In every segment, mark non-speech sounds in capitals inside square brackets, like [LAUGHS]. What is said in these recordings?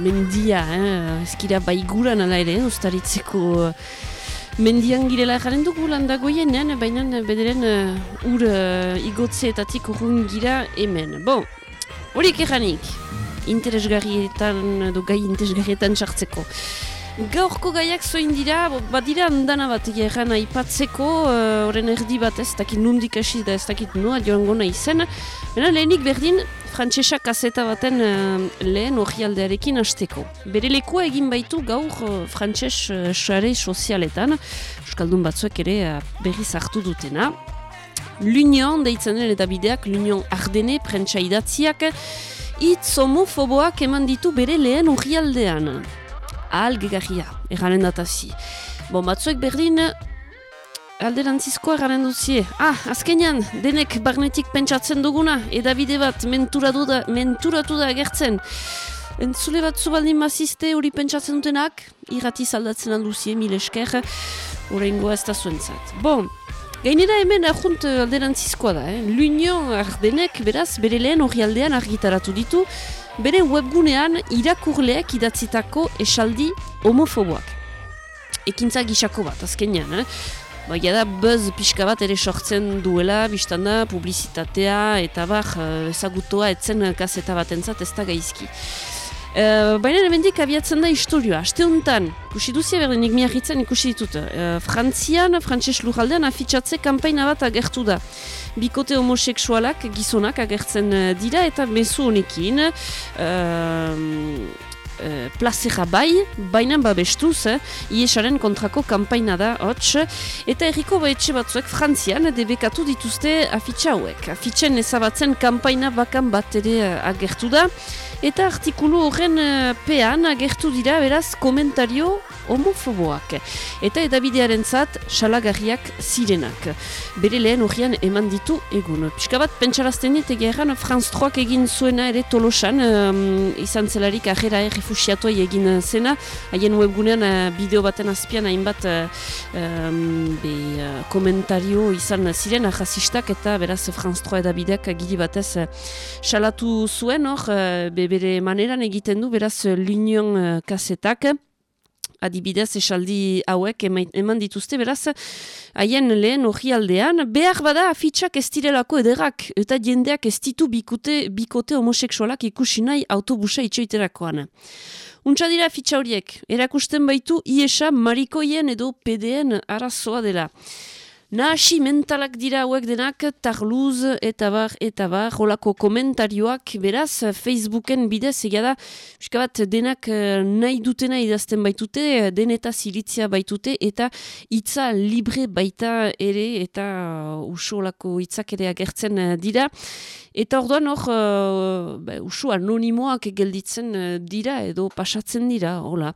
mendia, eh, ezkira baiguran ala ere, ustaritzeko mendian girela jaren dugu landagoien, eh, baina bederen uh, ur uh, igotzeetatik urrun gira hemen. Bon, horiek eranik, interesgarrietan, do gai interesgarrietan sartzeko. Gaurko gaiak zoin dira, badira handana bat egeran aipatzeko, horren erdi bat ez dakit nundik hasi da ez dakit noa joango nahi zen. Bena lehenik berdin, frantsesa kaseta baten lehen hori aldearekin hasteko. Bere lekua egin baitu gaur uh, frantses uh, sare sozialetan, Euskaldun batzuek ere uh, berriz hartu dutena. L'Union deitzen den eta bideak, L'Union Ardene, prentsa idatziak, hitz homofoboak eman ditu bere lehen hori aldean ahalgegarria, erranen datazi. Bon, batzuek berdin, alderantzizkoa erranen duzie. Ah, azkenean, denek barnetik pentsatzen duguna, edabide bat menturatu da, menturatu da agertzen. Entzule bat zubaldin mazizte hori pentsatzen dutenak, irrati zaldatzen alduzie, mil esker, horrengoa ez da zuentzat. Bon, Gainera hemen ahunt alderantzizkoa da, eh? L'Union Ardenek beraz bere lehen hori aldean argitaratu ditu, bere webgunean irakurleek idatzitako esaldi homofoboak. Ekintza gisako bat, azkenean, eh? Baina da, buzz pixka bat ere sortzen duela, biztanda, publizitatea, eta bar, eh, ezagutoa etzen kaseta bat entzat, ez da gaizki. Uh, Baina hemendik abiatzen da historioa. Aste honetan, ikusi duzia berdenik miagitzen ikusi ditut. Uh, Frantzian, frantses lujaldean afitxatze kampaina bat agertu da. Bikote homoseksualak gizonak agertzen dira eta mezu honekin. Uh, Uh, plazera bai, baina babestuz, eh? iesaren kontrako kampaina da, hots, eta erriko baetxe batzuek frantzian debekatu dituzte afitxa hauek. Afitxen ezabatzen kampaina bakan bat ere agertu da, eta artikulu horren uh, pean agertu dira beraz komentario homofoboak. Eta edabidearen zat, salagarriak zirenak. Bere lehen horrean eman ditu egun. Piska bat, pentsarazten dit egeran, Franz Troak egin zuena ere tolosan, um, izan zelarik ahera refusiatuai egin zena, haien webgunean uh, bideo baten azpian hainbat um, be, uh, komentario izan ziren, ahazistak eta beraz Franz Troa edabideak gili batez salatu zuen hor, uh, bere maneran egiten du, beraz l'Union uh, kasetak, adibidez esaldi hauek eman dituzte, beraz, haien lehen hori aldean, behar bada afitxak ez direlako ederak, eta jendeak ez ditu bikote, bikote homoseksualak ikusi nahi autobusa itxoiterakoan. Untsa dira afitxa horiek, erakusten baitu IESA marikoien edo PDN arazoa dela. Nahasi mentalak dira hauek denak, tarluz eta bar, eta bar, holako komentarioak, beraz, Facebooken bidez, egada, bat denak eh, nahi dutena idazten baitute, deneta zilitzia baitute, eta hitza libre baita ere, eta usu holako hitzak ere agertzen eh, dira. Eta orduan hor, uh, usu anonimoak gelditzen dira, edo pasatzen dira, hola,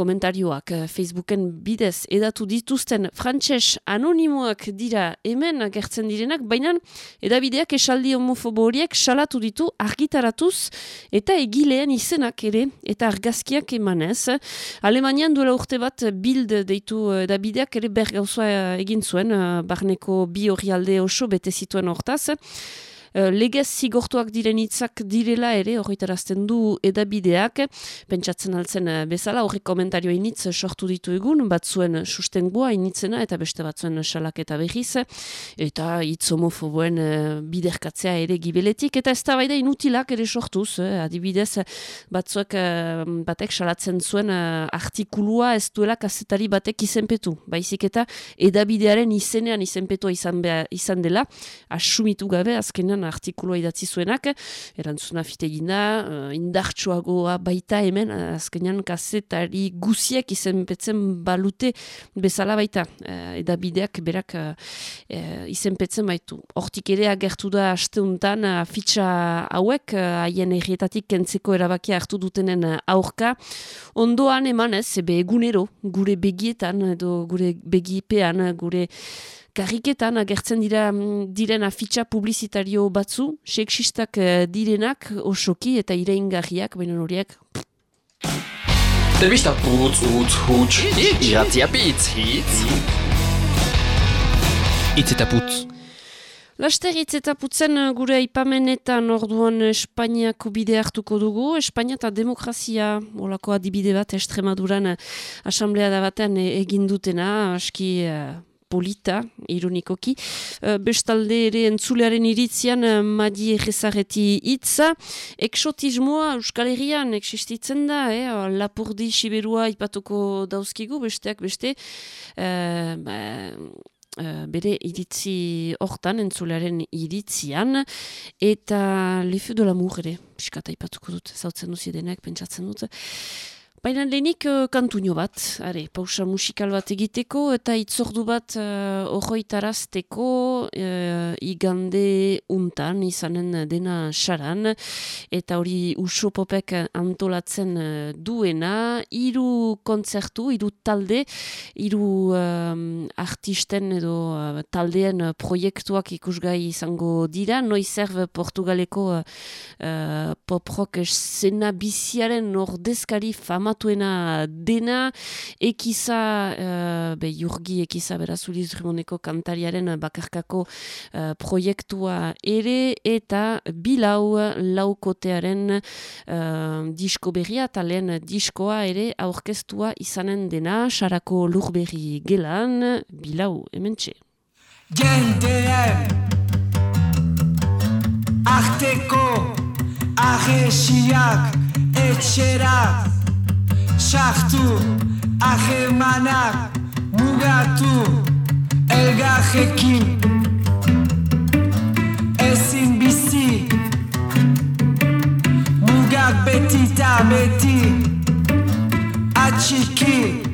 komentarioak Facebooken bidez edatu dituzten frantses anonimoak dira hemen agertzen direnak, baina edabideak esaldi homofobo horiek salatu ditu argitaratuz eta egileen izenak ere eta argazkiak emanez. Alemanian duela urte bat bild deitu edabideak ere bergauzoa egin zuen, barneko bi hori oso bete zituen hortaz. Uh, legez zigortuak diren hitzak direla ere horretarazten du edabideak, pentsatzen altzen uh, bezala horrek komentario initz sortu ditu egun, batzuen sustengoa initzena eta beste batzuen salak eta behiz, eta hitz homofoboen uh, biderkatzea ere gibeletik, eta ez da inutilak ere sortuz, adibidez batzuek batek salatzen zuen artikulua ez duela kazetari batek izenpetu, baizik eta edabidearen izenean izenpetua izan, izan dela, asumitu gabe azkenean artikuloa idatzi zuenak, erantzuna fitegina, uh, indartsuagoa baita hemen, azkenean kasetari guziek izenpetzen balute bezala baita, uh, edabideak berak uh, izenpetzen baitu. Hortik ere agertu da asteuntan uh, fitxa hauek, haien uh, errietatik kentzeko erabakia hartu dutenen aurka, ondoan eman ez, ebe egunero, gure begietan, edo gure begipean, gure karriketan agertzen dira mm, diren afitxa publizitario batzu, seksistak uh, direnak osoki eta ireingarriak, baina horiek... Telebista putz, utz, huts, iratzia pitz, hitz. Itz eta putz. Lasteritz eta putzen eh, gure aipamenetan orduan Espainiako bide hartuko dugu. Espainia eta demokrazia, olako adibide bat, Estremaduran asamblea da batean egin dutena, aski uh, polita, ironikoki. Uh, bestalde ere entzulearen iritzian uh, madi egezareti hitza. Eksotismoa Euskal Herrian existitzen da, eh? lapurdi siberua ipatuko dauzkigu, besteak beste. Uh, ba, uh, bere iritzi hortan, entzularen iritzian, eta lefu de l'amour ere, piskata ipatuko dut, zautzen duziedenak, pentsatzen dut. Baina lehenik uh, kantuño bat, are, pausa musikal bat egiteko eta itzordu bat uh, ohoitarazteko uh, igande untan izanen dena saran. Eta hori usopopek antolatzen uh, duena, hiru kontzertu, hiru talde, hiru um, artisten edo uh, taldeen proiektuak ikusgai izango dira, noi zerb Portugaleko uh, pop-rock zena biziaren ordezkari fama famatuena dena, ekiza, uh, be, jurgi ekiza berazuliz rimoneko kantariaren bakarkako uh, proiektua ere, eta bilau laukotearen uh, disko berria, eta lehen diskoa ere aurkeztua izanen dena, sarako lurberri gelan, bilau, hemen txe. Genteen Arteko Ahesiak Etxerak sartu ahemanak mugatu elgarrekin. Ezin bizi mugak beti eta beti atxiki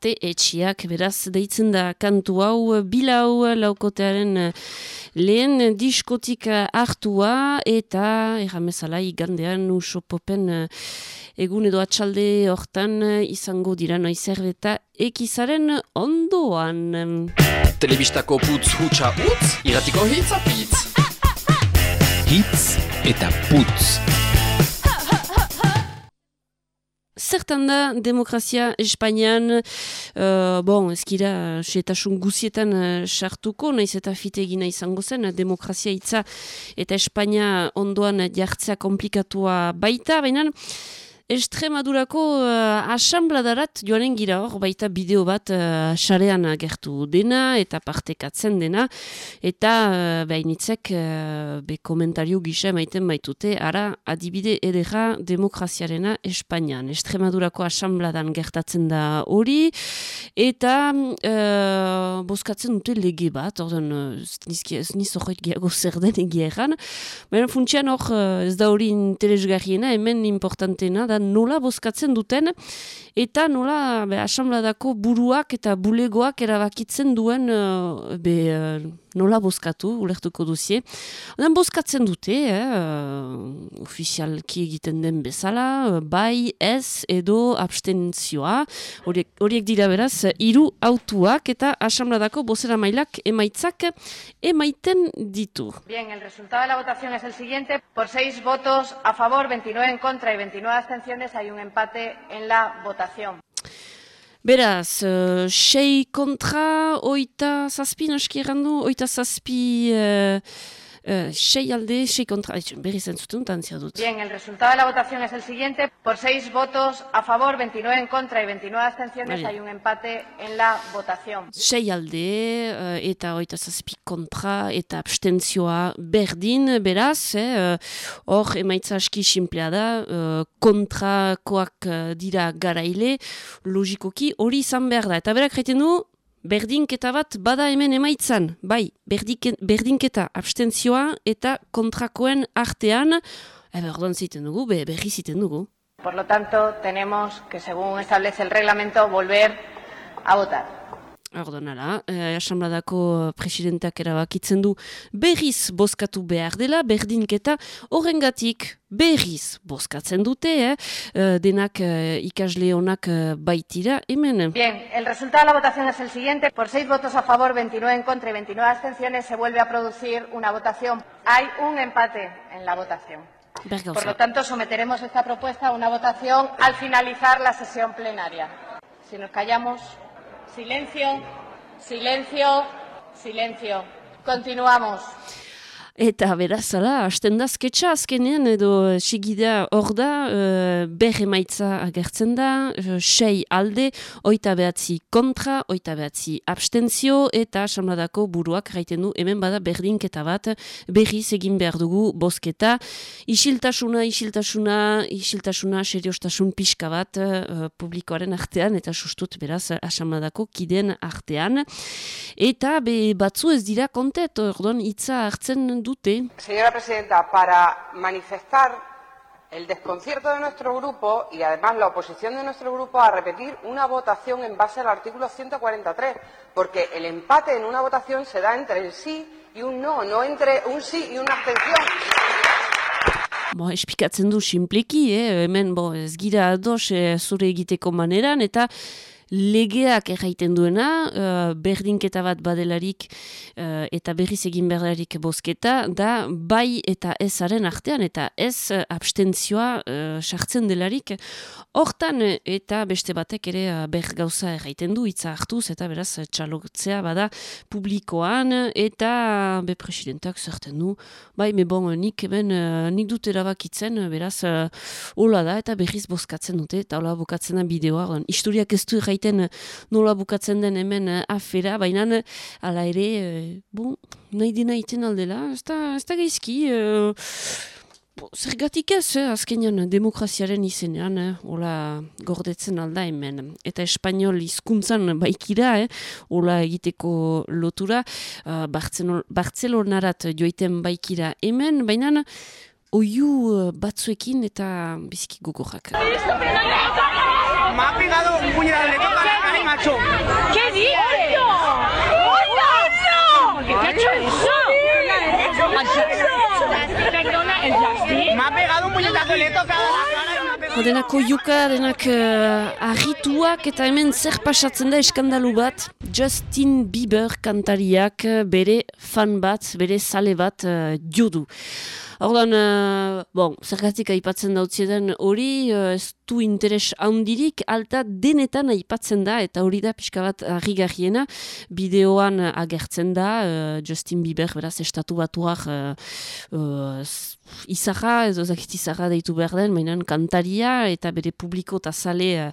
ate etxiak, beraz, deitzen da kantu hau, bilau laukotearen eh, lehen diskotik hartua eta erramezala igandean usopopen eh, egun edo atxalde hortan eh, izango dira noizerbeta ekizaren ondoan. Telebistako putz hutsa utz, iratiko hitz apitz. Hitz eta putz. Zertan da demokrazia Espainian, uh, bon, ezkira, setasun guzietan uh, sartuko, naiz eta fite egina izango zen, demokrazia hitza eta Espainia ondoan jartzea komplikatua baita, baina Estremadurako uh, asambladarat joanen gira hor, baita bideo bat uh, xarean agertu dena eta partekatzen dena, eta uh, behainitzek uh, be komentario gisa maiten baitute, ara adibide edera demokraziarena Espainian. Estremadurako asambladan gertatzen da hori, eta uh, boskatzen dute lege bat, ordan uh, niz horret gehiago [LAUGHS] zer den egia erran, baina funtsian hor ez da hori interesgarriena, hemen importantena da nola bozkatzen duten eta nola be, asamladako buruak eta bulegoak erabakitzen duen uh, be, uh, nola bozkatu, ulertuko duzie. Oden bozkatzen dute, eh, uh, ofizialki egiten den bezala, bai, ez, edo, abstentzioa, horiek, horiek dira beraz, hiru autuak eta asamladako bozera mailak emaitzak emaiten ditu. Bien, el resultado de la votación es el siguiente. Por seis votos a favor, 29 en contra y 29 abstenciones, hay un empate en la votación. Beraz, uh, sei kontra, oita zazpi, naski errandu, oita zazpi, uh, uh, sei alde, sei kontra, berri zentzuten, tantzia dut. Bien, el resultado de la votación es el siguiente. Por seis votos a favor, 29 en contra y 29 abstenciones, Vale. hay un empate en la votación. Sei alde, uh, eta oita zazpi kontra, eta abstentzioa berdin, beraz, eh, hor emaitza aski simplea da, uh, kontrakoak dira garaile, logikoki hori izan behar da. Eta berak jaiten du, berdinketa bat bada hemen emaitzan, bai, berdike, berdinketa abstentzioa eta kontrakoen artean, ebe orduan ziten dugu, be, berri ziten dugu. Por lo tanto, tenemos que, según establece el reglamento, volver a votar. Orduan ala, eh, asambladako presidentak erabakitzen du berriz bozkatu behar dela, berdinketa horrengatik berriz bozkatzen dute, eh? Eh, denak eh, ikasle honak eh, baitira, hemen. Bien, el resultado de la votación es el siguiente. Por seis votos a favor, 29 en contra y 29 abstenciones, se vuelve a producir una votación. Hay un empate en la votación. Por lo tanto, someteremos esta propuesta a una votación al finalizar la sesión plenaria. Si nos callamos, silencio, silencio, silencio. Continuamos. Eta beraz, ala, hasten da sketsa azkenean edo sigidea hor da, uh, ber emaitza agertzen da, uh, sei alde, oita behatzi kontra, oita behatzi abstentzio, eta asamladako buruak gaiten du, hemen bada berdinketa bat, berriz egin behar dugu bozketa, isiltasuna, isiltasuna, isiltasuna, seriostasun pixka bat uh, publikoaren artean, eta sustut beraz asamladako kiden artean, eta be, batzu ez dira kontet, orduan hitza hartzen dute. Señora presidenta, para manifestar el desconcierto de nuestro grupo y además la oposición de nuestro grupo a repetir una votación en base al artículo 143, porque el empate en una votación se da entre el sí y un no, no entre un sí y una abstención. Bo, espikatzen du simpleki, eh? hemen bo, ez gira ados eh, zure egiteko maneran, eta legeak erraiten duena, uh, berdinketa bat badelarik uh, eta berriz egin berdelarik bozketa, da bai eta ezaren artean, eta ez uh, abstentzioa uh, sartzen delarik. Hortan eta beste batek ere uh, ber gauza erraiten du, hitza hartuz, eta beraz txalotzea bada publikoan, eta be presidentak zerten du, bai, me bon, nik hemen, uh, nik dut erabakitzen, beraz, uh, hola da, eta berriz bozkatzen dute, eta hola bukatzen da bideoa, historiak ez du erraiten nola bukatzen den hemen uh, afera, baina uh, ala ere, bon, nahi dena iten aldela, ez da, ez da gaizki, Zergatik ez, eh, azkenean demokraziaren izenean, eh, hola gordetzen alda hemen. Eta espainol hizkuntzan baikira, eh, hola egiteko lotura, uh, Bartzelonarat joiten baikira hemen, baina oiu batzuekin eta biziki gogorrak. Me ha pegado un puñetazo, le toca la cara y macho. ¿Qué dices? ¡Hola! ¿Qué te ha hecho eso? Perdona, ¿el Justin? Me ha pegado un puñetazo, le he tocado la cara y me ha pegado. Denak oiuka, denak uh, argituak eta hemen zer pasatzen da eskandalu bat. Justin Bieber kantariak uh, bere fan bat, bere sale bat uh, jodu. Ordan, uh, bon, zergatik aipatzen dautziedan hori, uh, ez du interes handirik, alta denetan aipatzen da, eta hori da pixka bat harrigarriena, bideoan agertzen da, uh, Justin Bieber, beraz, estatu batuak uh, uh, izarra, ez ozakit izarra deitu behar den, mainan kantaria, eta bere publiko eta zale uh,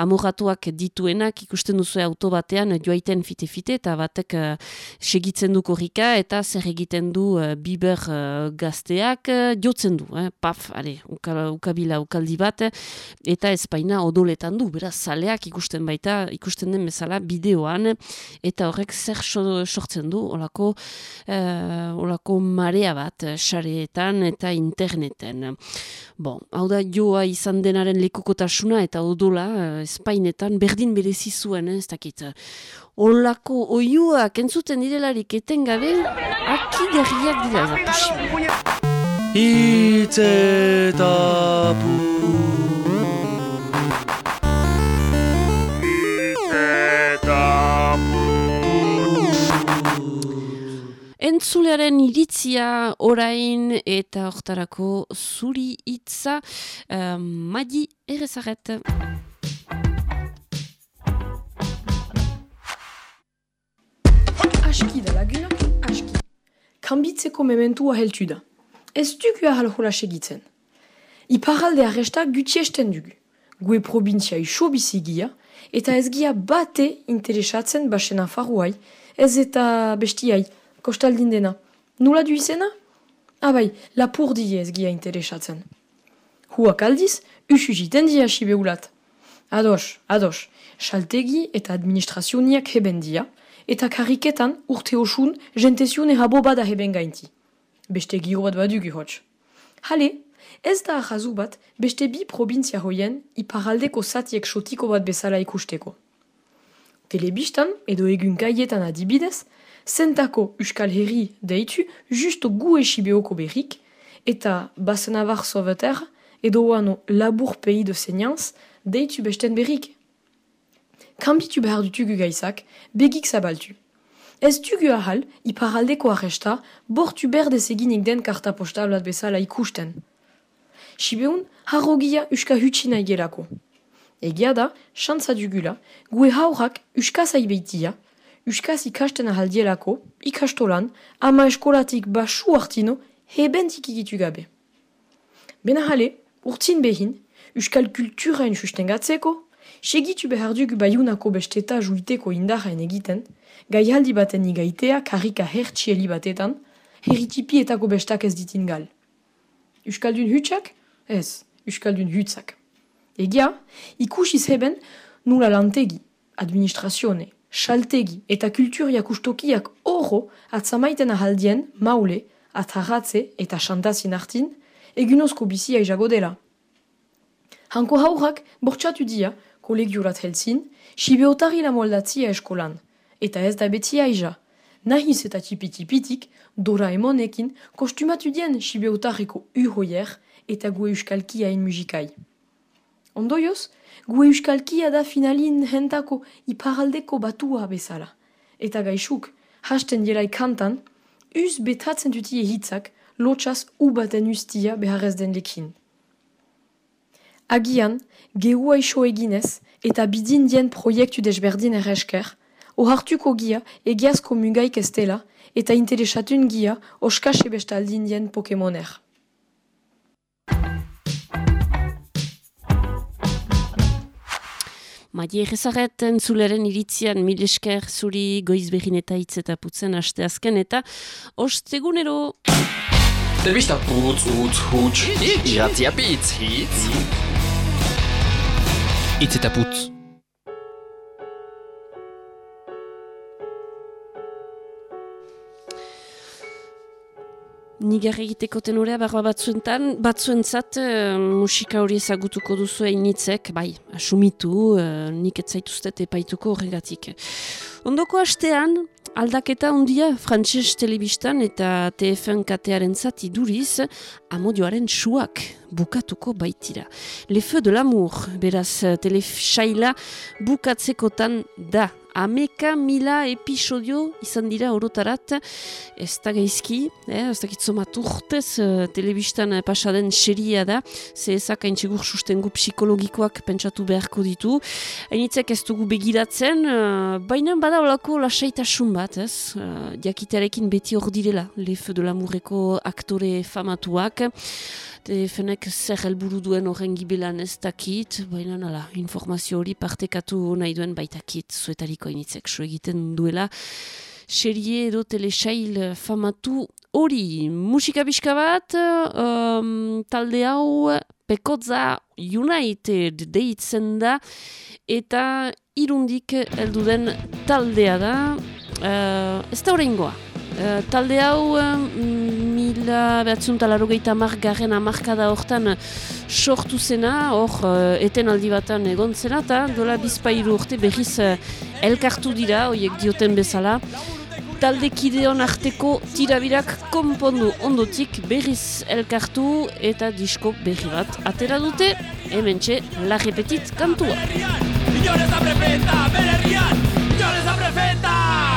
amoratuak dituenak, ikusten duzu auto batean, joaiten fite-fite, eta batek uh, segitzen du korrika, eta zer egiten du uh, Bieber uh, gazteak, uh, jotzen du, eh? paf, are, ukabila ukaldi bat, eta ezpaina odoletan du, beraz, zaleak ikusten baita, ikusten den bezala bideoan, eta horrek zer sortzen du, olako, uh, olako marea bat, sareetan eta interneten. Bon, hau da joa izan denaren lekukotasuna eta odola, espainetan, berdin berezi zuen, eh, ez dakit. Olako oiuak entzuten direlarik etengabe, akigarriak dira, da, Entzulearen iritzia orain eta hortarako zuri hitza uh, madi errezaret. Aski da lagunak, aski. Kambitzeko mementua heltu da. Ez dugu ahal hola segitzen. Iparalde arresta gutiesten dugu. Gue probintzia iso bizigia, eta ez gia bate interesatzen basen afaruai, ez eta bestiai, kostaldin dena. Nula du izena? Abai, lapur die ez gia interesatzen. Huak aldiz, usu jiten dia sibeulat. Ados, ados, saltegi eta administrazioniak heben dia, eta kariketan urte osun jentezion errabo bada heben gainti. Beste giro bat badugu hotx. Hale, ez da ahazu bat beste bi probintzia hoien iparaldeko zatiek sotiko bat bezala ikusteko. Telebistan edo egun gaietan adibidez, zentako Euskal Herri deitu justo gu esibeoko berrik, eta basenavar soveter edo oano labur pei de senianz deitu besten berrik. Kambitu behar dutugu gaizak, begik zabaltu. Ez dugu ahal, iparaldeko arresta, bortu berdez eginik den karta postablat bezala ikusten. Sibeun, harrogia uska hutsina igelako. Egia da, xantza dugula, gue haurak uska zaibeitia, uskaz ikasten ahaldielako, ikastolan, ama eskolatik basu hartino, hebentik ikitu gabe. Bena hale, urtzin behin, uskal kulturain sustengatzeko, segitu behar dugu baiunako besteta juiteko indarain egiten, gaialdi baten igaitea karika hertsieli batetan, heritipietako bestak ez ditin gal. Euskaldun hutsak? Ez, Euskaldun hutzak. Egia, ikusiz heben nula lantegi, administrazione, saltegi eta kulturiak ustokiak oro atzamaiten ahaldien maule, atarratze eta xantazin hartin, egunozko bizia izago dela. Hanko haurrak bortxatu dia, kolegiurat helzin, sibeotari la moldatzia eskolan, eta ez da betia iza. Nahiz eta tipitipitik, dora emonekin, kostumatu dien sibeotariko uhoier eta gue euskalkia in musikai. Ondoioz, gue euskalkia da finalin hentako iparaldeko batua bezala. Eta gaixuk, hasten jelai kantan, uz betatzen dutie hitzak, lotxaz ubaten ustia beharrez den lekin. Agian, geua iso eginez, eta bidin dien proiektu desberdin erresker, ohartuko gia egiazko mugaik estela, eta interesatun gia oskase bestaldin dien Pokemoner. Maie egezaret entzuleren iritzian mil esker zuri goiz behin eta hitz eta putzen aste azken eta ostegunero. Telebista putz, utz, huts, iratzia pitz, hitz. Hitz eta putz. Nigar egiteko tenorea barba batzuentan, batzuentzat uh, musika hori ezagutuko duzu einitzek, bai, asumitu, uh, nik etzaituztet epaituko horregatik. Ondoko hastean, aldaketa ondia frantses telebistan eta TFN katearen zati duriz, amodioaren suak bukatuko baitira. Le feu de l'amour, beraz, telefaila bukatzekotan da ameka mila episodio izan dira orotarat, ez da gaizki, eh, ez dakit zomat urtez uh, telebistan pasaden seria da, ze ezak haintxegur sustengu psikologikoak pentsatu beharko ditu. Hainitzek ez dugu begiratzen, uh, baina bada olako lasaitasun bat, ez? Uh, diakitearekin beti hor direla, lefe de lamurreko aktore famatuak. Defenek zer helburu duen horren gibelan ez dakit, baina nala, informazio hori partekatu nahi duen baitakit, zuetariko initzek so egiten duela. Serie edo telesail famatu hori, musika pixka bat, um, talde hau Pekotza United deitzen da, eta irundik elduden taldea da, uh, ez da horrengoa. Uh, talde hau uh, mila behatzen talaro gehieta margarren amarkada hortan sortu zena, hor uh, eten aldi batan egon zena, eta dola bizpairu urte berriz uh, elkartu dira, horiek dioten bezala. Talde kideon arteko tirabirak konpondu ondotik berriz elkartu eta disko berri bat atera dute, hemen txe, la repetit kantua. Inorez aprefeta, bererrian, inorez aprefeta! biperrak,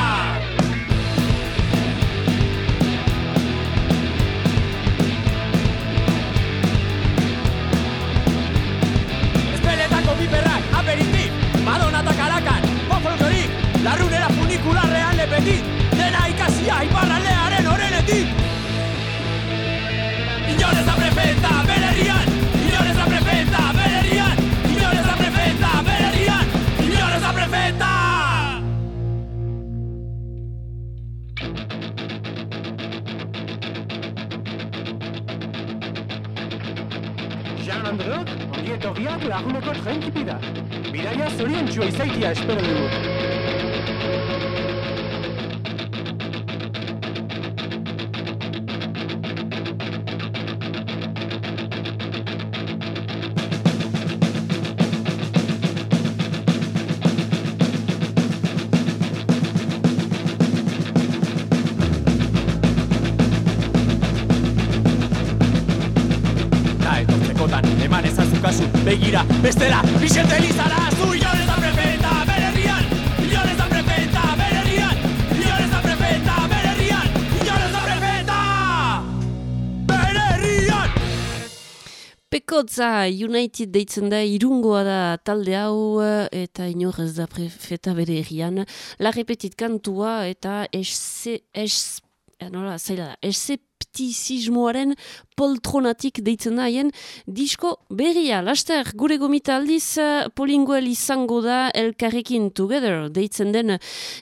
Larrunera funikularrean lepetit, dena ikasia iparraldearen horrenetik. Inorez da prefeta, bererian, inorez da prefeta, bererian, inorez da prefeta, bererian, inorez da prefeta! Jean Andreok, ongi etorriak laguneko trenkipida. Bidaia zorien txua izaitia espero dugu. Pekotza United deitzen da irungoa da talde hau eta inor ez da prefeta bere errian. La repetit kantua eta esse, es, eh, nola, zaila da, eseptizismoaren poltronatik deitzen da haien disko berria. Laster, gure gomita aldiz eh, polinguel izango da elkarrekin together. Deitzen den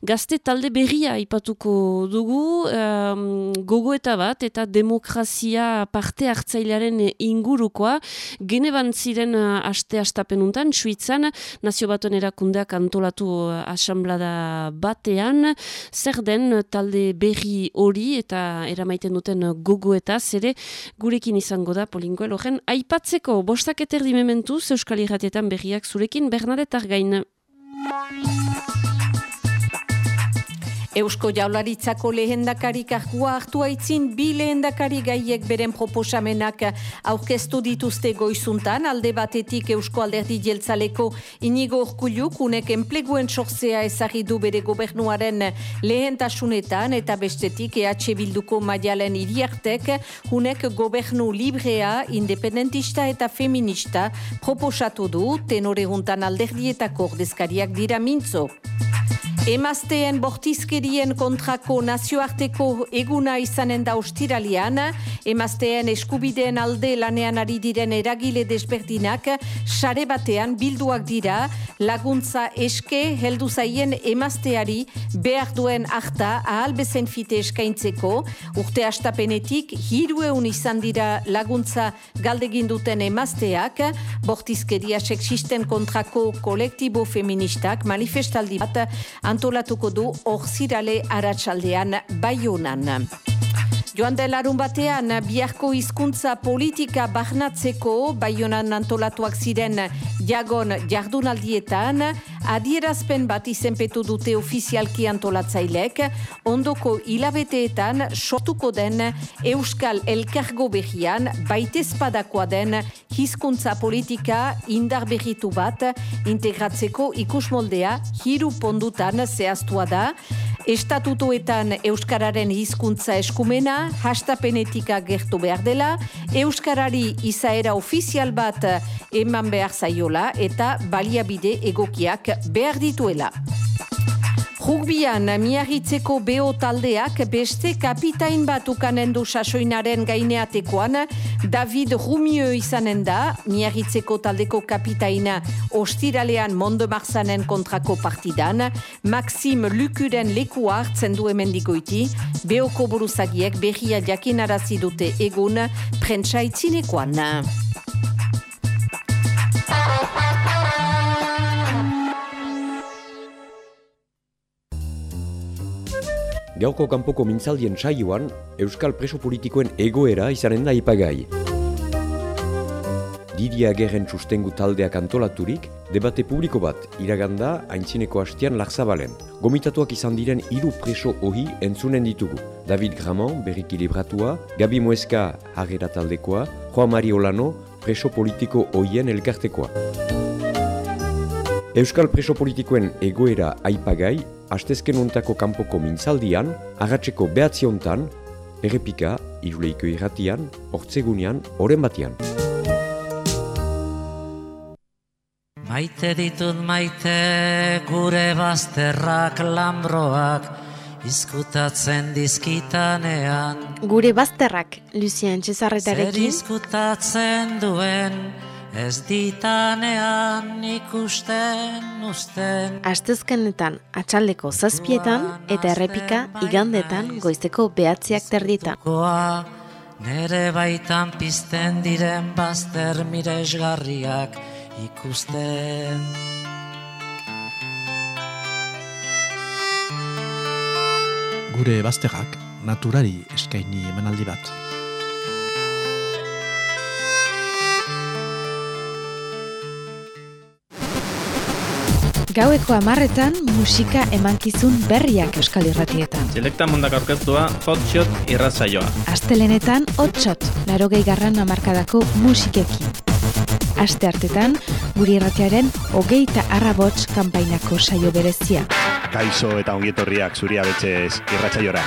gazte talde berria ipatuko dugu. Um, gogoeta bat eta demokrazia parte hartzailearen ingurukoa. Geneban ziren uh, aste astapenuntan Suitzan nazio batuen erakundeak antolatu uh, asamblada batean. Zer den talde berri hori eta eramaiten duten gogoeta zere gurekin izango da polingoel horren aipatzeko bostak eterdi mementuz Euskal Irratietan berriak zurekin Bernadetar gain. Eusko jaularitzako lehendakarik arkua hartu aitzin bi lehendakari gaiek beren proposamenak aurkeztu dituzte goizuntan. Alde batetik Eusko alderdi jeltzaleko inigo orkuluk unek enpleguen sortzea ezagri du bere gobernuaren lehentasunetan. Eta bestetik EH Bilduko maialen iriartek unek gobernu librea, independentista eta feminista proposatu du. Tenore juntan alderdietako ordezkariak dira mintzo. Emazteen bortizkerien kontrako nazioarteko eguna izanen da ostiralian, emazteen eskubideen alde lanean ari diren eragile desberdinak, sare batean bilduak dira, laguntza eske heldu zaien emazteari behar duen harta ahal bezen fite eskaintzeko, urte astapenetik hirueun izan dira laguntza galdegin duten emazteak, bortizkeria sexisten kontrako kolektibo feministak manifestaldi bat antolatuko du orzirale aratsaldean baionan. Joan delarun batean, biharko hizkuntza politika barnatzeko, baionan antolatuak ziren jagon jardunaldietan, adierazpen bat izenpetu dute ofizialki antolatzaileek, ondoko hilabeteetan sortuko den Euskal Elkargo behian baitezpadakoa den hizkuntza politika indar behitu bat integratzeko ikusmoldea hiru pondutan zehaztua da, Estatutuetan Euskararen hizkuntza eskumena, hastapenetika gertu behar dela, Euskarari izaera ofizial bat eman behar zaiola eta baliabide egokiak behar dituela. Rugbian miagitzeko beho taldeak beste kapitain bat ukanen du sasoinaren gaineatekoan David Rumio izanen da miagitzeko taldeko kapitaina ostiralean Mondo Marzanen kontrako partidan Maxim Lukuren leku hartzen du emendikoiti behoko buruzagiek behia jakinarazi dute egun prentsa itzinekoan. Gauko kanpoko mintzaldien saioan, Euskal preso politikoen egoera izanen da ipagai. Didia gerren sustengu taldeak antolaturik, debate publiko bat iraganda haintzineko hastian larzabalen. Gomitatuak izan diren hiru preso ohi entzunen ditugu. David Gramon, berriki libratua, Gabi Moeska, harrera taldekoa, Joa Mari Olano, preso politiko ohien elkartekoa. Euskal preso politikoen egoera aipagai, astezken untako kanpoko mintzaldian, agatzeko behatzi hontan, errepika, iruleiko irratian, hortzegunean, oren batian. Maite ditut maite gure bazterrak lambroak izkutatzen dizkitanean Gure bazterrak, Lucien Zer Txezarretarekin, izkutatzen duen ez ditanean ikusten usten astezkenetan atxaldeko zazpietan eta errepika igandetan goizeko behatziak terditan. Nere baitan pizten diren bazter miresgarriak ikusten. Gure bazterrak naturari eskaini emanaldi bat. Gaueko amarretan musika emankizun berriak euskal irratietan. Selekta mundak aurkeztua hotshot irratsaioa. Astelenetan hotshot, larogei garran amarkadako musikekin. Aste hartetan, guri irratiaren hogeita arrabots kanpainako saio berezia. Kaixo eta ongietorriak zuria betxez irratsaiora.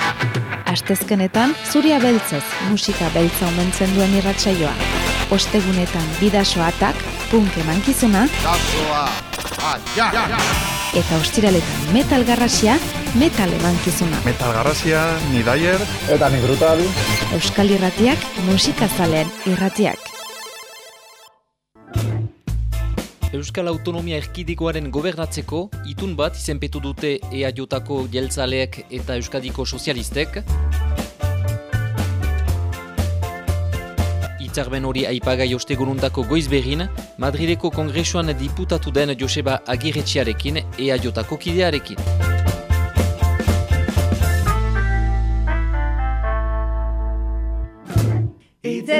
Astezkenetan, zuria beltzez musika beltza omentzen duen irratsaioa. Ostegunetan bidaso atak, punk emankizuna, eta ostiraletan metal garrasia, metal emankizuna. Metal garrasia, ni daier. Eta ni brutal. Euskal irratiak, musikazaleen irratiak. Euskal Autonomia Erkidikoaren gobernatzeko itun bat izenpetu dute EAJako jeltzaleek eta Euskadiko sozialistek. Itzarben hori aipagai ostegununtako goizberin, Madrideko kongresuan diputatu den Joseba Agiretxiarekin EAJako kidearekin.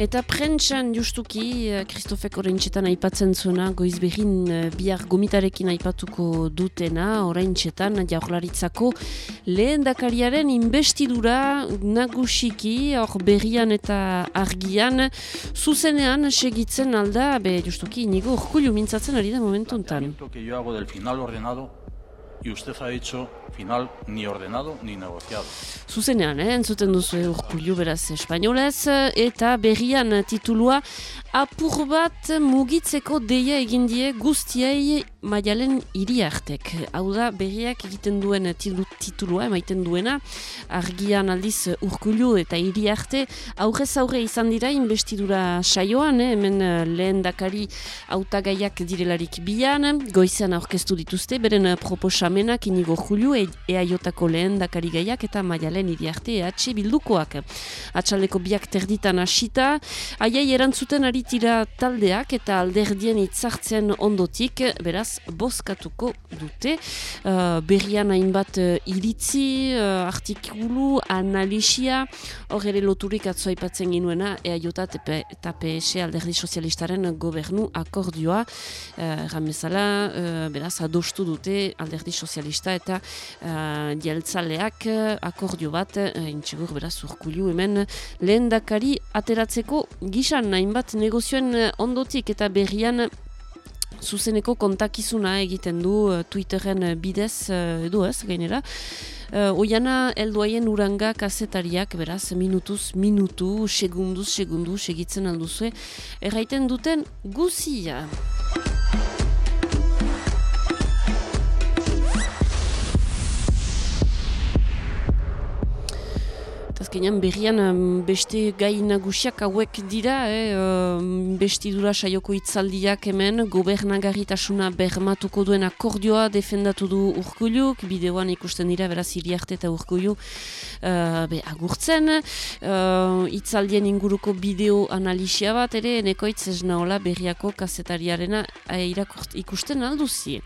Eta prentsan justuki, eh, Kristofek oraintxetan aipatzen zuena, goizberin eh, bihar gomitarekin aipatuko dutena, oraintxetan jaurlaritzako lehen dakariaren investidura nagusiki, hor berrian eta argian, zuzenean segitzen alda, be justuki, inigo urkulu mintzatzen ari da momentu enten. del final ordenado y usted ha dicho final ni ordenado ni negociado. Zuzenean, eh, entzuten duzu urkulu beraz espainolez, eta berrian titulua apur bat mugitzeko deia egin die guztiei maialen iriartek. Hau da, berriak egiten duen tilu- titulua, emaiten duena, argian aldiz urkulu eta iriarte, aurrez aurre izan dira investidura saioan, eh, hemen eh, lehen dakari hautagaiak direlarik bian, goizean aurkeztu dituzte, beren eh, proposamen Jamenak, Inigo Julio, eaiotako lehen dakari gaiak eta maialen iriarte EH bildukoak. Atxaldeko biak terditan hasita, aiai erantzuten ari tira taldeak eta alderdien itzartzen ondotik, beraz, bozkatuko dute. Uh, berrian hainbat uh, iritzi, uh, artikulu, analisia, hor ere loturik atzoa ipatzen ginuena, eaiota eta PS alderdi sozialistaren gobernu akordioa, uh, ramezala, uh, beraz, adostu dute alderdi sozialista eta uh, dialtzaleak akordio bat, uh, intxegur beraz, urkulu hemen lehen dakari ateratzeko gisan hainbat negozioen ondotik eta berrian zuzeneko kontakizuna egiten du uh, Twitteren bidez uh, edo ez, gainera. Uh, oiana elduaien uranga kazetariak, beraz, minutuz, minutu, segunduz, segundu, segitzen alduzue, erraiten duten guzia. Azkenean berrian beste gai nagusiak hauek dira, eh, bestidura saioko itzaldiak hemen, gobernagarritasuna bermatuko duen akordioa defendatu du urkuluk, bideoan ikusten dira beraz iriarte eta urkulu uh, be, agurtzen, uh, itzaldien inguruko bideo analisia bat ere, enekoitz ez naola berriako kasetariarena irakurt, ikusten alduzi.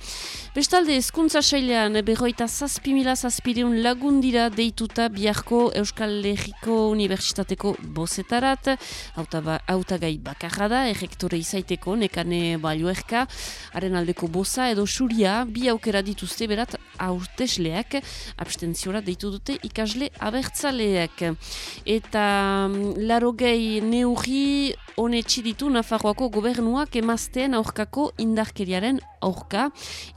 Bestalde, eskuntza sailean, berroita zazpimila zazpireun lagundira deituta biharko Euskal Herriko Unibertsitateko bozetarat, hautagai ba, bakarra da, errektore izaiteko, nekane balioerka, haren aldeko boza edo suria, bi aukera dituzte berat aurtesleak, abstentziora deitu dute ikasle abertzaleak. Eta mm, larogei neurri honetxi ditu Nafarroako gobernuak emazteen aurkako indarkeriaren aurka.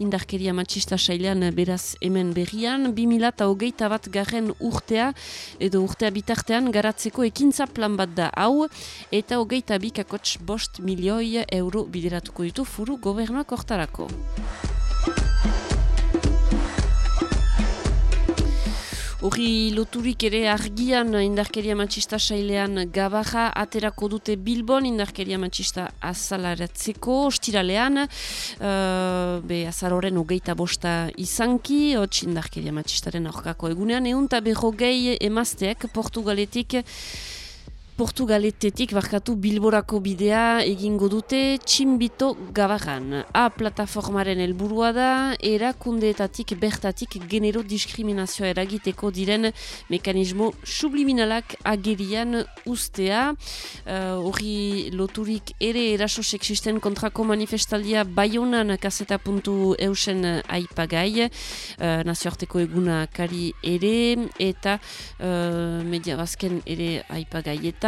Indarkeria matxista sailean beraz hemen berrian, 2008 bat garren urtea edo urtea bitartean garatzeko ekintza plan bat da hau eta hogeita bikakots bost milioi euro bideratuko ditu furu gobernuak hortarako. Hori loturik ere argian indarkeria matxista sailean gabaja aterako dute Bilbon indarkeria matxista azalaratzeko ostiralean. Uh, be azaroren hogeita bosta izanki hotx indarkeria matxistaren aurkako egunean. Egun eta beho gehi emazteak Portugaletik Portugaletetik barkatu Bilborako bidea egingo dute Tximbito Gabaran. A plataformaren helburua da, erakundeetatik bertatik genero diskriminazioa eragiteko diren mekanismo subliminalak agerian ustea. Uh, hori loturik ere eraso sexisten kontrako manifestaldia baionan kaseta puntu eusen aipagai, uh, nazioarteko eguna kari ere, eta uh, media bazken ere aipagai. Eta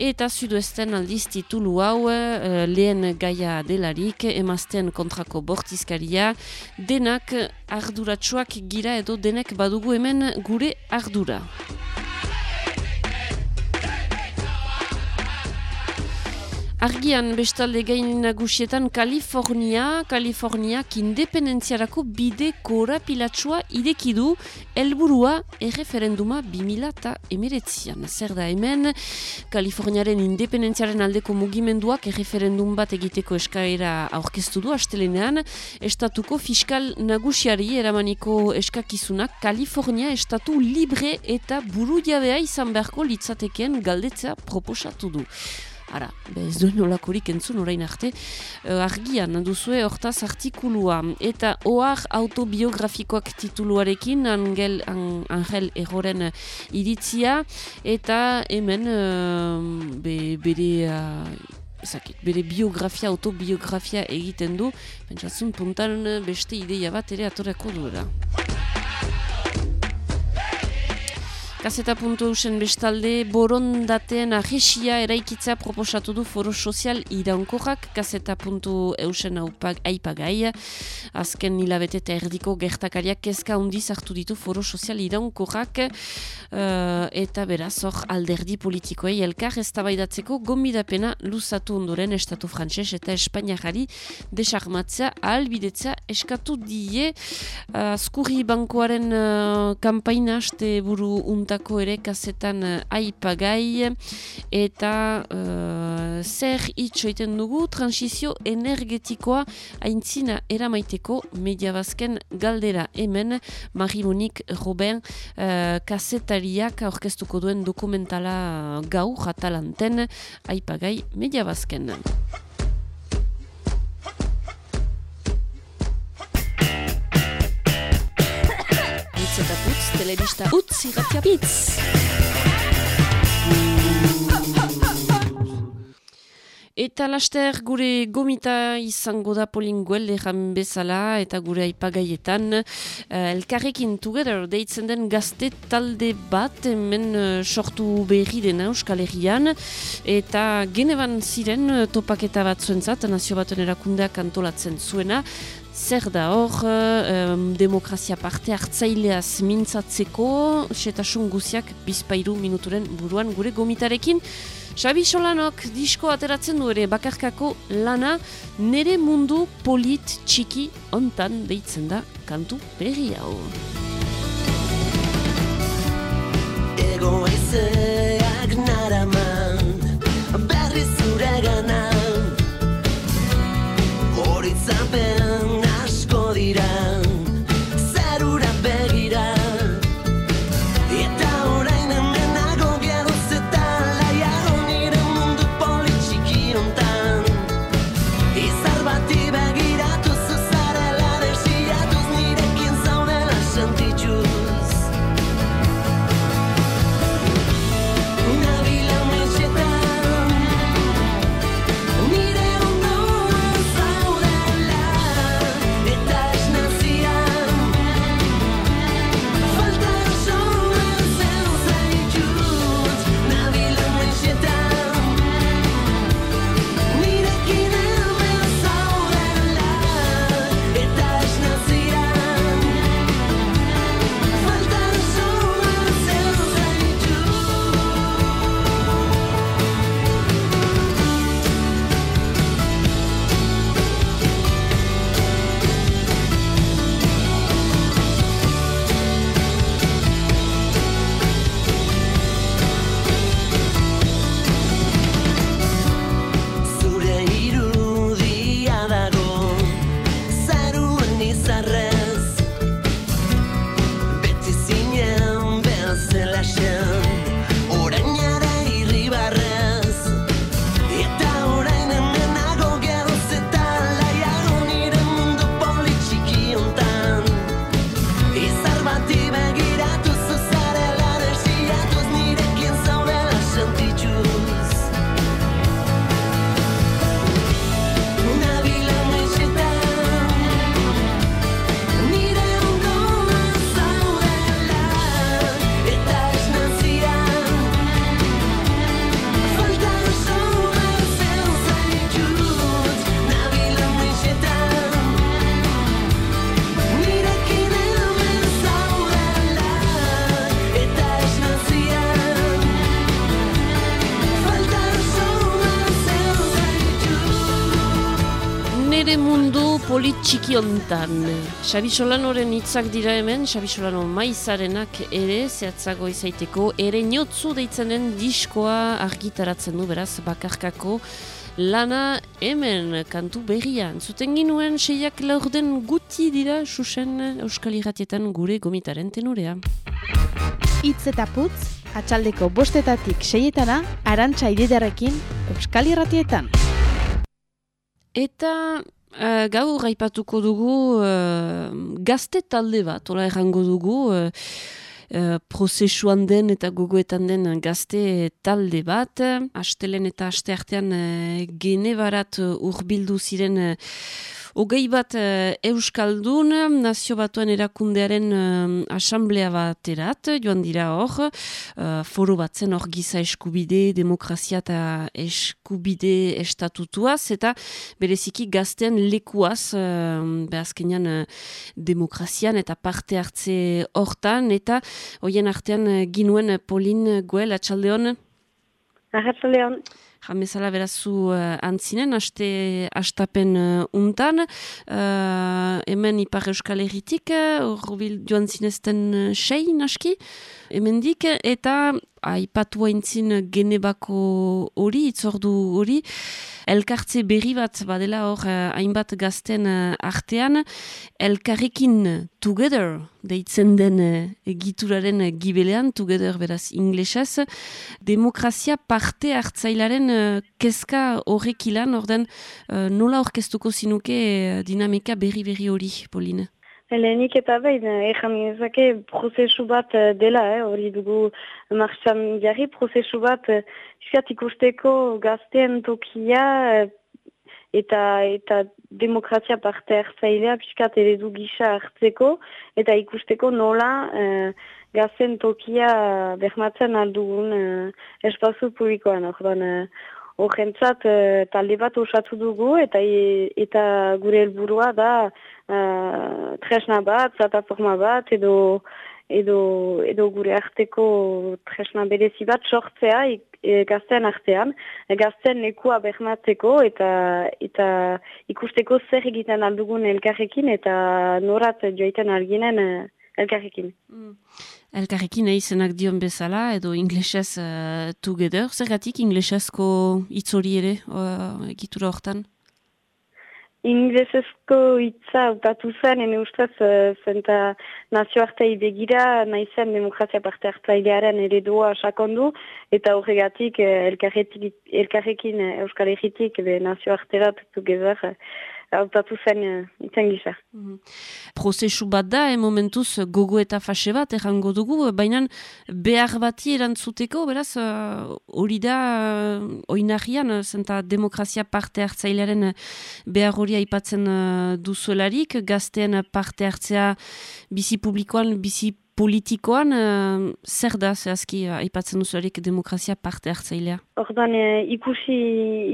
eta sudoesten aldiz titulu hau uh, lehen gaia delarik emazten kontrako bortizkaria denak arduratsuak gira edo denek badugu hemen gure ardura. Argian bestalde gain nagusietan Kalifornia, Kaliforniak independentziarako bide korapilatsua idekidu helburua erreferenduma 2000 eta emeretzian. Zer da hemen, Kaliforniaren independentziaren aldeko mugimenduak erreferendum bat egiteko eskaera aurkeztu du astelenean, estatuko fiskal nagusiari eramaniko eskakizunak Kalifornia estatu libre eta buru jabea izan beharko litzateken galdetzea proposatu du. Ara, ez duen olakorik entzun orain arte, uh, argian duzue hortaz artikulua. Eta ohar autobiografikoak tituluarekin Angel, Angel Erroren iritzia. Eta hemen uh, be, bere... Uh, Zakit, bere biografia, autobiografia egiten du, pentsatzen puntan beste ideia bat ere atoreko duela. Gazeta puntu eusen bestalde, borondateen ahesia eraikitza proposatu du foro sozial iraunkorrak. Gazeta puntu eusen aipagai. Azken hilabete eta erdiko gertakariak kezka hundiz hartu ditu foro sozial iraunkorrak. Uh, eta beraz, hor alderdi politikoei elkar ez tabaidatzeko gombidapena luzatu ondoren Estatu Frantses eta Espainiakari desarmatzea ahalbidetza eskatu die. Uh, Skurri bankoaren uh, kampaina buru unta bildutako ere kazetan uh, aipagai. Eta uh, zer itxoiten dugu? Transizio energetikoa aintzina eramaiteko mediabazken galdera. Hemen Marie-Monique Robin uh, kazetariak aurkeztuko duen dokumentala gau jatalanten aipagai mediabazken. Telebista utz, irratia pitz. Eta laster gure gomita izango da polinguel erran bezala eta gure aipagaietan uh, elkarrekin together deitzen den gazte talde bat hemen uh, sortu berri dena Euskal Herrian eta geneban ziren uh, topaketa bat zuentzat nazio baten erakundeak antolatzen zuena Zer da hor, um, demokrazia parte hartzaileaz mintzatzeko, setasun guziak bizpairu minuturen buruan gure gomitarekin. Xabi Solanok disko ateratzen du ere bakarkako lana nere mundu polit txiki ontan deitzen da kantu berri hau. Ego ezeak naraman berri zure ganan Horitzapen hontan. Xabi Solanoren hitzak dira hemen, Xabi Solano maizarenak ere, zehatzago izaiteko, ere niotzu deitzen den diskoa argitaratzen du, beraz, bakarkako lana hemen kantu berrian. Zuten ginuen, seiak laurden guti dira, susen Euskal Irratietan gure gomitaren tenorea. Itz eta putz, atxaldeko bostetatik seietana, arantxa ididarekin Euskal Irratietan. Eta uh, gaur aipatuko dugu uh, gazte talde bat, ola errango dugu, uh, uh, prozesuan den eta gogoetan den gazte talde bat, astelen eta aste artean uh, genebarat urbildu ziren uh, Hogei bat eh, Euskaldun, nazio batuen erakundearen eh, asamblea baterat, joan dira hor, eh, foro batzen hor giza eskubide, demokrazia eta eskubide estatutuaz, eta bereziki gazten lekuaz, eh, behazkenean eh, demokrazian eta parte hartze hortan, eta hoien artean ginuen Polin Goel, atxaldeon? Arratsaldeon. Jamezala berazu uh, antzinen, aste astapen uh, untan, uh, hemen Ipar Euskal Herritik, uh, joan zinezten uh, sei naski, hemendik, eta aipatu haintzin genebako hori, itzordu hori, elkartze berri bat badela hor uh, hainbat gazten uh, artean, elkarrekin together deitzen den uh, egituraren gibelean, together beraz inglesez, demokrazia parte hartzailaren kezka horrek ilan, orden nola orkestuko zinuke dinamika berri-berri hori, Pauline? Lehenik eta behin, ejan ezake prozesu bat eh, dela, eh, dugu martxan jarri, prozesu bat eh, fiskat ikusteko gazten tokia eh, eta eta demokrazia parte hartzailea fiskat eredu gisa hartzeko eta ikusteko nola eh, gazten tokia behmatzen aldugun eh, espazu publikoan. Orduan, eh, Horrentzat uh, talde bat osatu dugu eta e, eta gure helburua da uh, tresna bat, plataforma bat edo edo edo gure arteko tresna berezi bat sortzea e, gazten artean, e, gazten lekua bermatzeko eta eta ikusteko zer egiten aldugun elkarrekin eta norat joiten alginen uh, elkarrekin. Elkarrekin izenak dion bezala, edo inglesez uh, together, zergatik inglesezko hitz hori ere uh, egitura hortan? Inglesezko hitza utatu zen, ene ustez, uh, zenta nazioartei begira, nahi zen demokrazia parte hartzailearen eredua sakondu, eta horregatik eh, elkarretik- elkarrekin eh, Euskal Herritik be nazioarterat together eh, hautatu zen uh, itzen gisa. Prozesu bat da, e, momentuz gogo eta fase bat errango dugu, baina behar bati erantzuteko, beraz, uh, hori da uh, oinarrian, uh, zenta demokrazia parte hartzailearen uh, behar hori aipatzen uh, duzuelarik, gazteen parte hartzea bizi publikoan, bizi politikoan, uh, zer da zehazki uh, aipatzen duzuelarik demokrazia parte hartzailea? Ordan eh, ikusi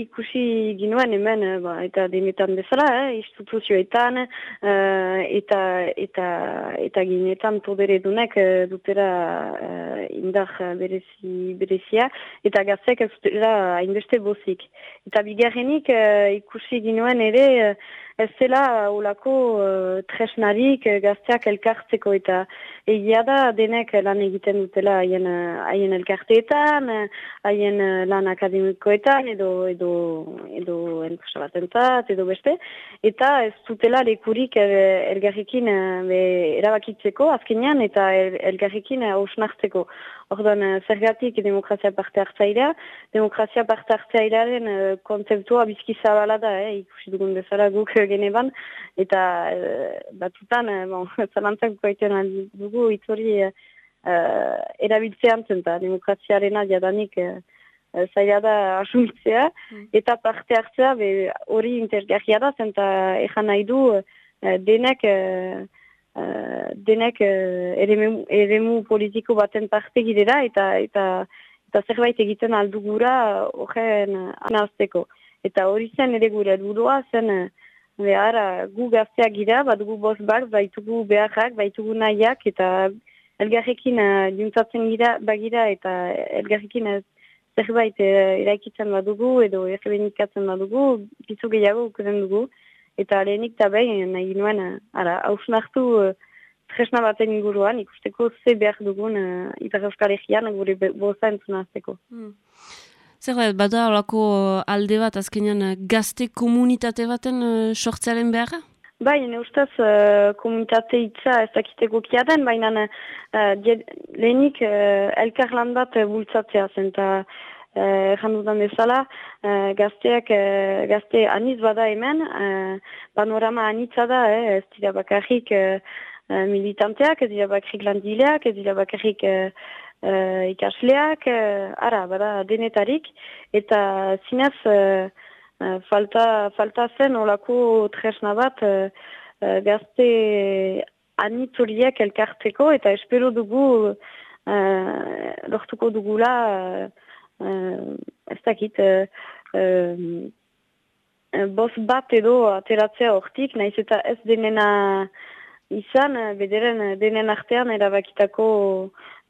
ikusi ginuen hemen eh, ba, eta denetan bezala, eh, instituzioetan eh, eta eta eta ginetan poderedunek eh, dutera eh, indar berezi, berezia eta gaztek ez dutera hainbeste bozik. Eta bigarrenik eh, ikusi ginuen ere eh, ez zela olako uh, tresnarik eh, gazteak elkartzeko eta egia da denek lan egiten dutela haien eh, haien elkarteetan, haien lan akademikoetan edo edo edo enpresa batentzat edo beste eta ez dutela lekurik elgarrekin erabakitzeko azkenean eta el, elgarrekin hausnartzeko. Orduan, eh, zergatik demokrazia parte hartzailea, demokrazia parte hartzailearen eh, kontzeptua bizki zabala da, eh, ikusi dugun bezala guk eh, geneban, eta eh, batzutan, eh, bon, [LAUGHS] zalantzak aldi dugu eh, eh, erabiltzean zen, eta demokraziarena jadanik eh, zaila da asumitzea, eta parte hartzea hori interesgarria da, zen, eta ejan nahi du eh, denek eh, eh, denek eh, eremu, eremu politiko baten parte girera eta eta eta zerbait egiten aldugura horren anazteko. Eta hori zen ere gure helburua zen eh, behar eh, gu gazteak gira, badugu bost bat, baitugu beharrak, baitugu nahiak eta elgarrekin uh, juntzatzen gira, bagira eta elgarrekin eh, zerbait eh, eraikitzen badugu edo errebenikatzen badugu, bizu gehiago ukuren dugu. Eta lehenik eta behin nahi nuen, eh, ara, hausnartu uh, tresna baten inguruan, ikusteko ze behar dugun uh, Ipar Euskal Herrian gure boza entzuna azteko. Zer da, bada olako alde bat azkenean eh, gazte komunitate baten uh, sortzearen beharra? Bai, ne ustez uh, komunitate hitza ez dakiteko kia den, baina uh, lehenik uh, elkarlan bat bultzatzea zen, eta uh, erran dudan bezala, uh, gazteak, uh, gazte aniz bada hemen, uh, panorama anitza da, eh, ez dira bakarrik uh, militanteak, ez dira bakarrik landileak, ez dira bakarrik uh, uh, ikasleak, uh, ara, bada denetarik, eta zinez... Uh, falta, falta zen olako tresna bat uh, gazte anitzoriek elkartzeko eta espero dugu uh, lortuko dugula uh, uh, ez dakit uh, uh, boz bat edo ateratzea hortik, naiz eta ez denena izan, eh, bederen eh, denen artean erabakitako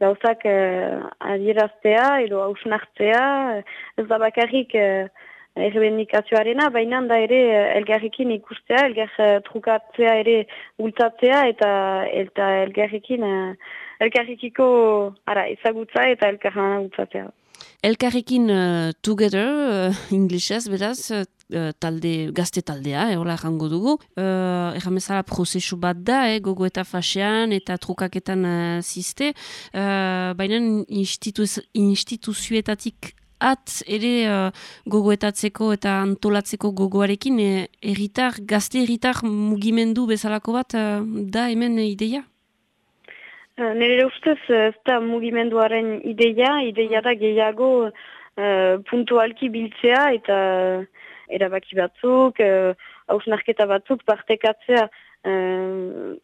gauzak uh, adieraztea edo hausnartzea, ez da bakarrik uh, errebendikazioarena, baina da ere eh, elgarrekin ikustea, elgar eh, trukatzea ere ultatzea eta eta elgarrekin elgarrekiko ara, ezagutza eta elkarrana ultatzea. Elkarrekin uh, together, uh, [LAUGHS] inglesez, beraz, uh, talde, gazte taldea, eh, hola jango dugu. Uh, Erramezala prozesu bat da, eh, gogo eta fasean eta trukaketan uh, ziste. Uh, Baina instituz, instituzioetatik at ere uh, gogoetatzeko eta antolatzeko gogoarekin eh, erritar, gazte erritar mugimendu bezalako bat uh, da hemen ideia? Uh, Nire ustez ez da mugimenduaren ideia, ideia da gehiago uh, puntualki biltzea eta erabaki batzuk, uh, hausnarketa batzuk partekatzea. Uh,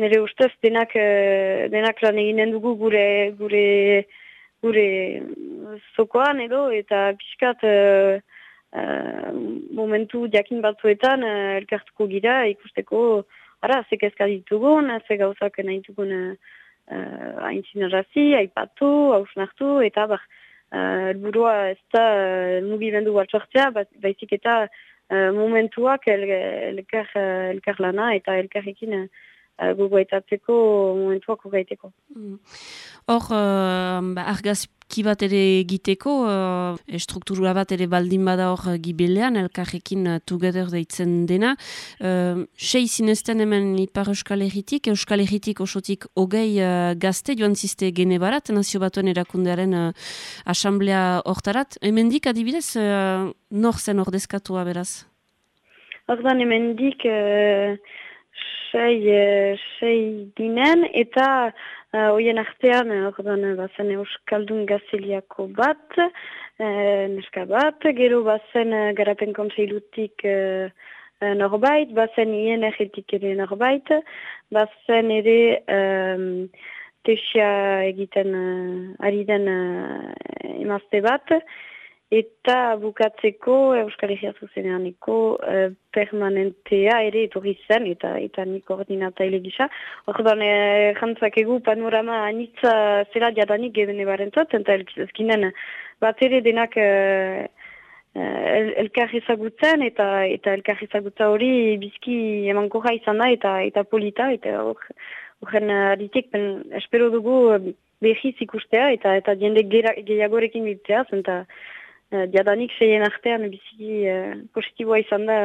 nire ustez denak, uh, denak lan eginen dugu gure gure gure zokoan edo eta pixkat uh, uh, momentu jakin batzuetan uh, elkartuko gira ikusteko ara, ze kezka ditugun, ze gauzak nahi dugun uh, uh, aintzinarazi, aipatu, hausnartu eta bar, uh, elburua ez da uh, mugimendu bat sortzea, ba- baizik eta uh, momentuak el, elkar, uh, elkar lana eta elkarrekin uh, gogoetatzeko momentuak gaiteko. Hor, uh, ba, argazki bat ere egiteko, uh, struktura bat ere baldin bada hor gibelean, elkarrekin uh, together deitzen dena. Uh, sei zinezten hemen Ipar Euskal Herritik, Euskal Herritik osotik hogei uh, gazte joan ziste gene barat, nazio batuen erakundearen uh, asamblea hortarat. Hemendik adibidez, uh, nor zen ordezkatua beraz? Ordan hemendik uh, sei, uh, sei dinen eta uh, hoien artean uh, ordan bazen Euskaldun gazeliako bat, uh, neska bat, gero bazen uh, garapen kontseilutik uh, norbait, bazen ien erretik ere norbait, bazen ere um, tesia egiten uh, ari den uh, emazte bat, Eta bukatzeko Euskal Herria zuzeneaneko uh, permanentea ere etorri zen, eta eta ni koordinataile gisa. Ordan, eh, jantzakegu panorama anitza zela jadanik gebene barentzat, eta ezkinen bat ere denak uh, el, elkar ezagutzen, eta eta elkar ezagutza hori bizki emankorra izan da, eta eta polita, eta hor, horren aditik, ben, espero dugu eh, behiz ikustea, eta eta jende gehiagorekin biltzea, eta Uh, jadanik seien artean biziki uh, positiboa izan da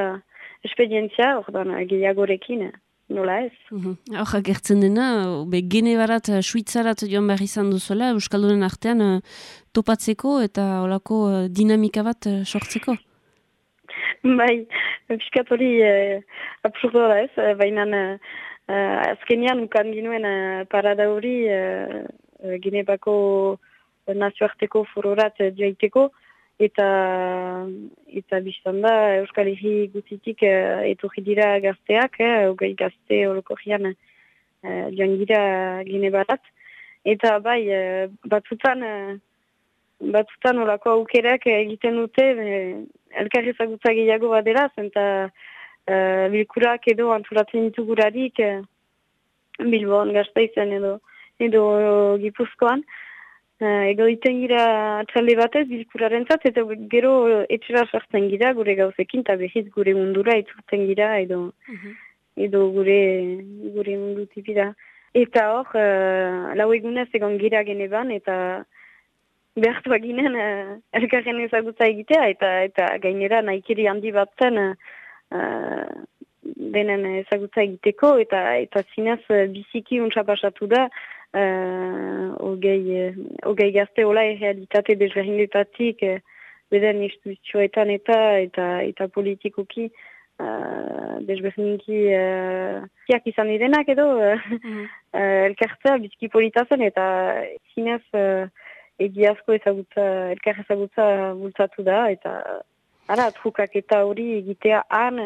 espedientzia, ordan uh, gehiagorekin, uh, nola ez. Mhm. Hor, agertzen dena, be, gene barat, uh, suitzarat joan behar izan duzuela, Euskaldunen artean uh, topatzeko eta olako uh, dinamika bat uh, sortzeko. bai, piskat hori uh, absurdo ez, uh, baina uh, uh, azkenian ukan ginuen uh, parada hori uh, uh, Ginebako uh, nazioarteko fororat uh, joaiteko, eta eta biztan da Euskal Herri gutitik uh, etorri dira gazteak, eh, hogei gazte orokorrian uh, joan gira Ginebarat. Eta bai, uh, batzutan uh, batzutan olako aukerak egiten dute uh, elkar ezagutza gehiago badera, eta uh, bilkurak edo antolatzen ditugurarik uh, Bilbon, Gasteizen edo edo Gipuzkoan. Ego iten gira txalde batez bilkuraren zat, eta gero etxera sartzen gira gure gauzekin, eta behiz gure mundura itzurtzen gira, edo, edo gure, gure mundu tipira. Eta hor, uh, lau egunez egon gira geneban, eta behartu aginen uh, elkarren ezagutza egitea, eta eta gainera nahikiri handi bat zen uh, denen ezagutza egiteko, eta eta zinez uh, biziki untsa pasatu da, uh, ogei, uh, ogei gazte hola errealitate desberdinetatik uh, beden instituzioetan eta eta eta politikoki uh, desberdinki uh, kiak izan direnak edo uh, uh, [LAUGHS] elkartzea bizki politazen eta zinez uh, egiazko ezagutza, elkar ezagutza bultzatu da eta Ara, trukak eta hori egitea han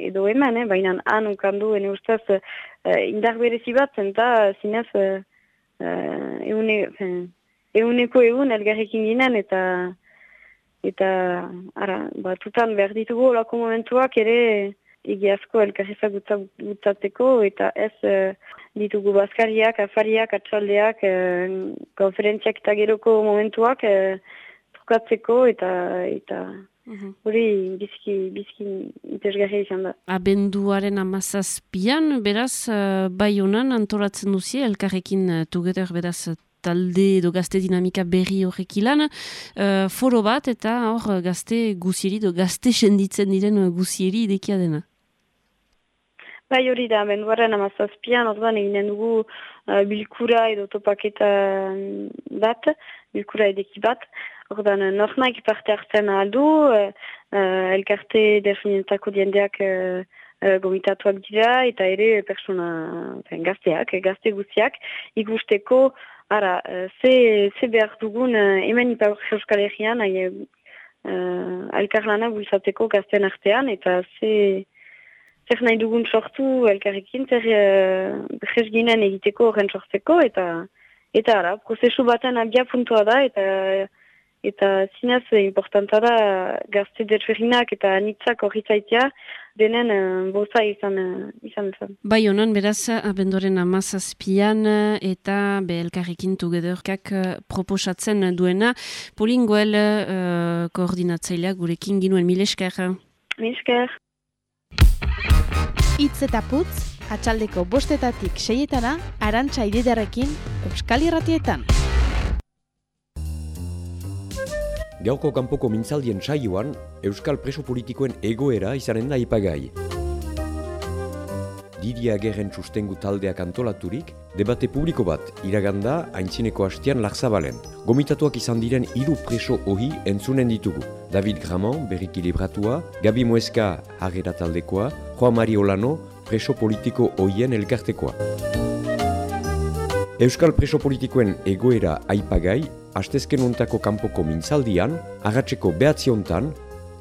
edo hemen, eh? baina han ukandu, ene ustez, uh, indar berezi bat, zenta zinez uh, uh, eune, fin, euneko egun elgarrekin ginen, eta eta ara, batutan behar ditugu olako momentuak ere egiazko elkarrizak gutzatzeko eta ez eh, ditugu bazkariak, afariak, atxaldeak, eh, konferentziak eta geroko momentuak eh, trukatzeko eta eta hori bizki, bizki interesgarria izan da. Abenduaren amazazpian, beraz, uh, bai honan antolatzen duzie, elkarrekin uh, together, beraz, talde edo gazte dinamika berri horrek ilan, uh, foro bat eta hor gazte guzieri, edo gazte senditzen diren guzieri idekia dena. Bai hori da, benduaren amazazpian, orduan eginen dugu uh, bilkura edo topaketa mm, bat, bilkura edeki bat, orduan uh, nornaik parte hartzen aldu, uh, uh, elkarte definitako diendeak uh, uh, gomitatuak dira, eta ere persona fen, gazteak, gazte guztiak, ikusteko, ara, ze, ze behar dugun hemen ipar euskal herrian, uh, elkarlana bultzateko gazten artean, eta ze zer nahi dugun sortu elkarrekin, zer uh, ginen egiteko horren sortzeko, eta eta ara, prozesu baten abia puntua da, eta eta zinez importanta da gazte desberdinak eta anitzak horri zaitea, denen uh, boza izan, uh, izan zen. Bai honan, beraz, abendoren amazazpian eta be elkarrekin tugederkak uh, proposatzen duena, Polingoel uh, koordinatzailea gurekin ginuen, mil esker. Mil esker. Itz eta putz, atxaldeko bostetatik seietana, arantxa ididarekin, Euskal Irratietan. Gauko kanpoko mintzaldien saioan, Euskal preso politikoen egoera izanen da ipagai. Didia Gerren sustengu taldeak antolaturik, debate publiko bat iraganda haintzineko hastian larzabalen. Gomitatuak izan diren hiru preso ohi entzunen ditugu. David Gramont, berriki libratua, Gabi Mueska, harrera taldekoa, Joa Mari Olano, preso politiko ohien elkartekoa. Euskal preso politikoen egoera aipagai, astezken ontako kanpoko mintzaldian, agatzeko behatzi ontan,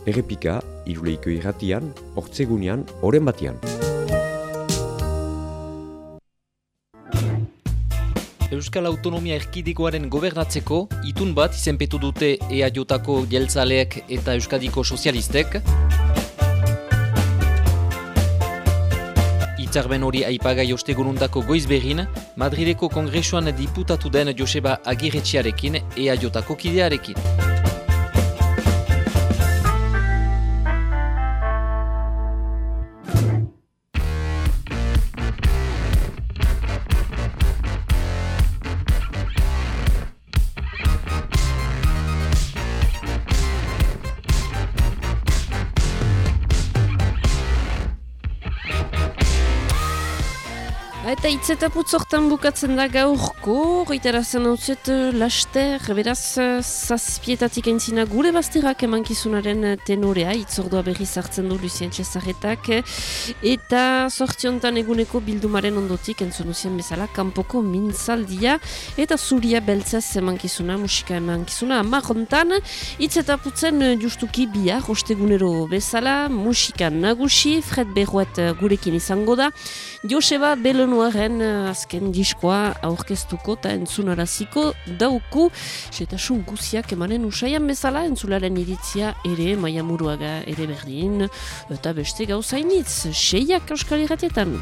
errepika, iruleiko irratian, hortzegunean, oren batian. Euskal Autonomia Erkidikoaren gobernatzeko itun bat izenpetu dute EAJako jeltzaleek eta Euskadiko sozialistek. Itzarben hori aipagai ostegununtako goizberin, Madrideko kongresuan diputatu den Joseba Agiretxiarekin EAJako kidearekin. Eta itzetaputz hortan bukatzen da gaurko, reiterazen hau zet, laster, beraz, zazpietatik entzina gure bazterrak emankizunaren tenorea, itzordua berriz hartzen du Lucien Cesaretak, eta sortziontan eguneko bildumaren ondotik entzonuzien bezala, kanpoko mintzaldia, eta zuria beltzez emankizuna, musika emankizuna, amarrontan, itzetaputzen justuki bihar, ostegunero bezala, musika nagusi, Fred Berruet gurekin izango da, Joseba Belenuaren azken diskoa aurkeztuko eta entzunaraziko dauku setasun guziak emanen usaian bezala entzularen iritzia ere maia muruaga ere berdin eta beste gauzainitz seiak euskal irratietan.